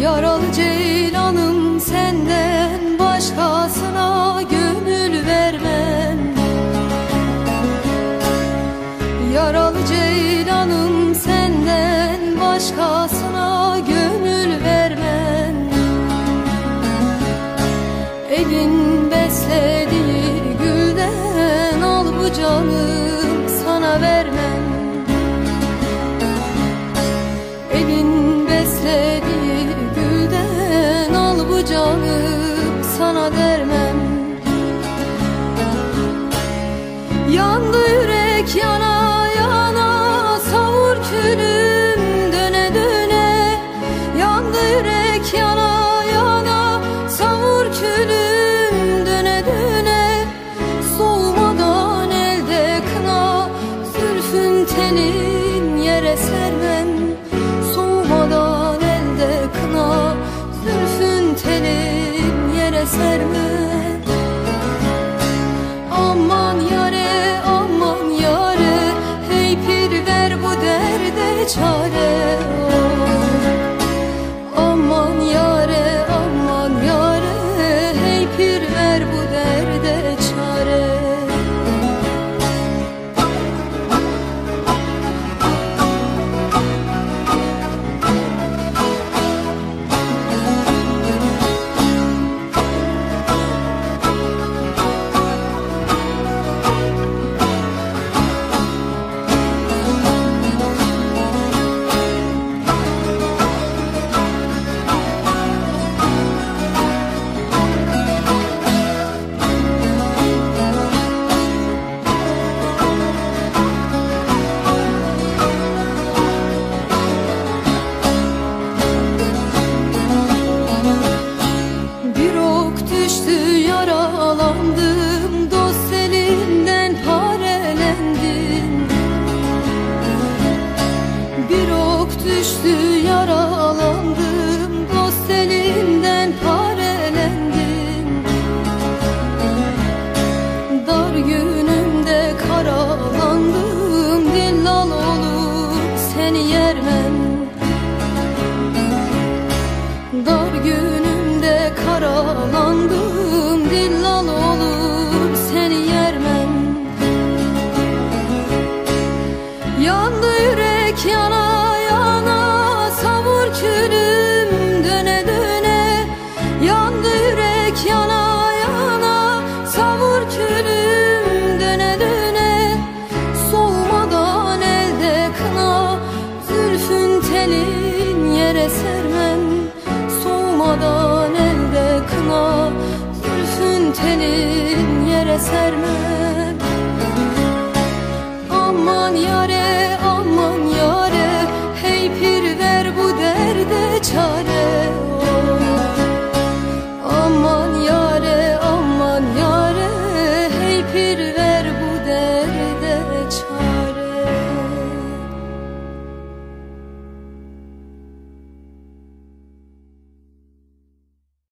Yaralı ceylanım senden başkasına gönül vermem. Yaralı ceylanım bu sana dermem. Yandı yürek yana yana savur külüm döne döne. Yandı yürek yana yana savur külüm döne döne. Soğumadan elde kına zülfün tenin yere sermem. 在 Yeah. Sevdadan elde kına Zülfün tenin yere sermek Aman yare